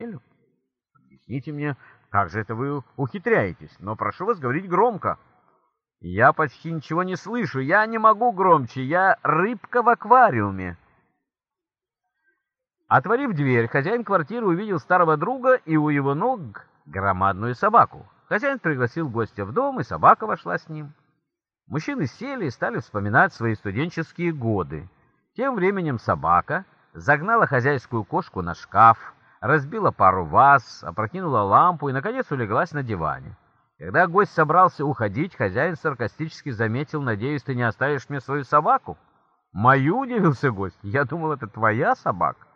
Объясните мне, как же это вы ухитряетесь, но прошу вас говорить громко. Я почти ничего не слышу, я не могу громче, я рыбка в аквариуме. Отворив дверь, хозяин квартиры увидел старого друга и у его ног громадную собаку. Хозяин пригласил гостя в дом, и собака вошла с ним. Мужчины сели и стали вспоминать свои студенческие годы. Тем временем собака загнала хозяйскую кошку на шкаф, разбила пару ваз, опрокинула лампу и, наконец, улеглась на диване. Когда гость собрался уходить, хозяин саркастически заметил, «Надеюсь, ты не оставишь мне свою собаку?» «Мою?» — удивился гость. «Я думал, это твоя собака».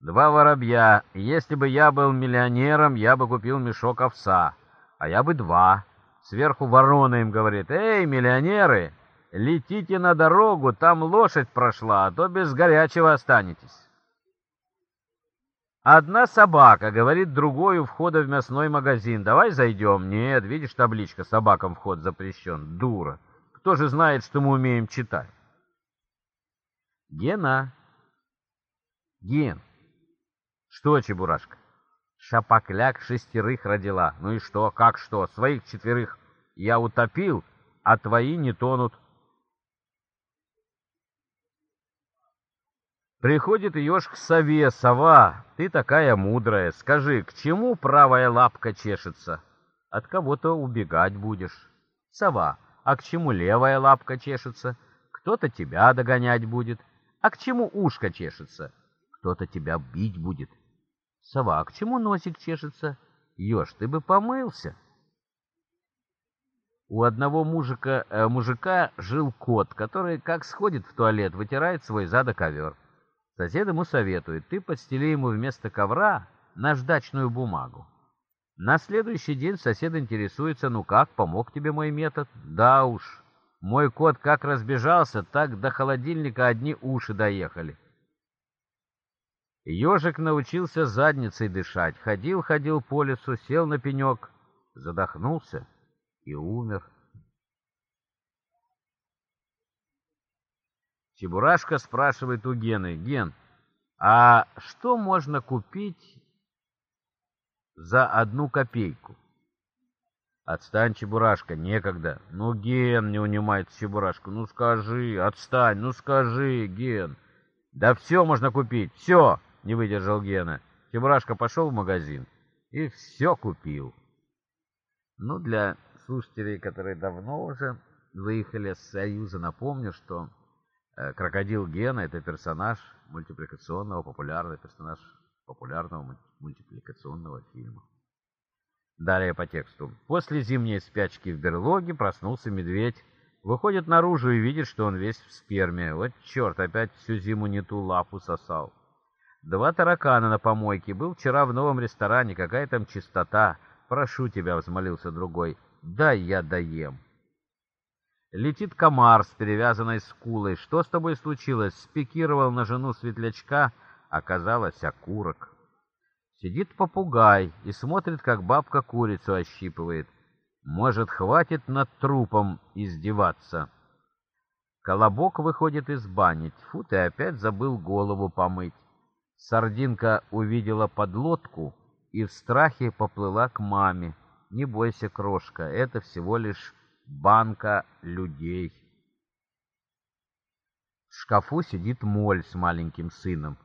Два воробья. Если бы я был миллионером, я бы купил мешок овса, а я бы два. Сверху ворона им говорит, «Эй, миллионеры, летите на дорогу, там лошадь прошла, а то без горячего останетесь». Одна собака говорит другой у входа в мясной магазин, «Давай зайдем». Нет, видишь, табличка «Собакам вход запрещен». Дура. Кто же знает, что мы умеем читать? Гена. Ген. Что, Чебурашка? Шапокляк шестерых родила. Ну и что, как что? Своих четверых я утопил, а твои не тонут. Приходит еж к сове. Сова, ты такая мудрая. Скажи, к чему правая лапка чешется? От кого-то убегать будешь. Сова, а к чему левая лапка чешется? Кто-то тебя догонять будет. А к чему ушко чешется? Кто-то тебя бить будет. Сова, а к чему носик чешется? Еж, ты бы помылся. У одного мужика, э, мужика жил кот, который, как сходит в туалет, вытирает свой зад ковер. Сосед ему советует, ты подстели ему вместо ковра наждачную бумагу. На следующий день сосед интересуется, ну как, помог тебе мой метод? Да уж, мой кот как разбежался, так до холодильника одни уши доехали. Ежик научился задницей дышать, ходил-ходил по лесу, сел на пенек, задохнулся и умер. Чебурашка спрашивает у Гены, «Ген, а что можно купить за одну копейку?» «Отстань, Чебурашка, некогда». «Ну, Ген, не унимается Чебурашка, ну скажи, отстань, ну скажи, Ген». «Да все можно купить, все!» — не выдержал Гена. Чебурашка пошел в магазин и все купил. Ну, для слушателей, которые давно уже выехали с Союза, напомню, что крокодил Гена — это персонаж мультипликационного, популярный персонаж популярного мультипликационного фильма. Далее по тексту. После зимней спячки в берлоге проснулся медведь, выходит наружу и видит, что он весь в сперме. Вот черт, опять всю зиму не ту лапу сосал. Два таракана на помойке. Был вчера в новом ресторане, какая там чистота. Прошу тебя, взмолился другой, дай я доем. Летит комар с перевязанной скулой. Что с тобой случилось? Спикировал на жену светлячка, оказалось окурок. Сидит попугай и смотрит, как бабка курицу ощипывает. Может, хватит над трупом издеваться? Колобок выходит из бани. Тьфу, ты опять забыл голову помыть. Сардинка увидела подлодку и в страхе поплыла к маме. Не бойся, крошка, это всего лишь банка людей. В шкафу сидит моль с маленьким сыном.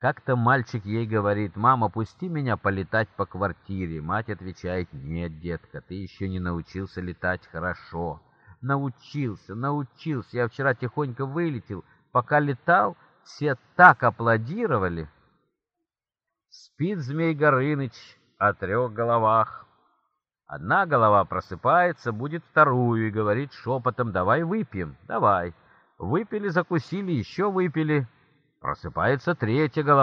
Как-то мальчик ей говорит, «Мама, пусти меня полетать по квартире». Мать отвечает, «Нет, детка, ты еще не научился летать хорошо». «Научился, научился. Я вчера тихонько вылетел. Пока летал, все так аплодировали». Спит Змей Горыныч о трех головах. Одна голова просыпается, будет вторую и говорит шепотом «давай выпьем, давай». Выпили, закусили, еще выпили. Просыпается третья голова.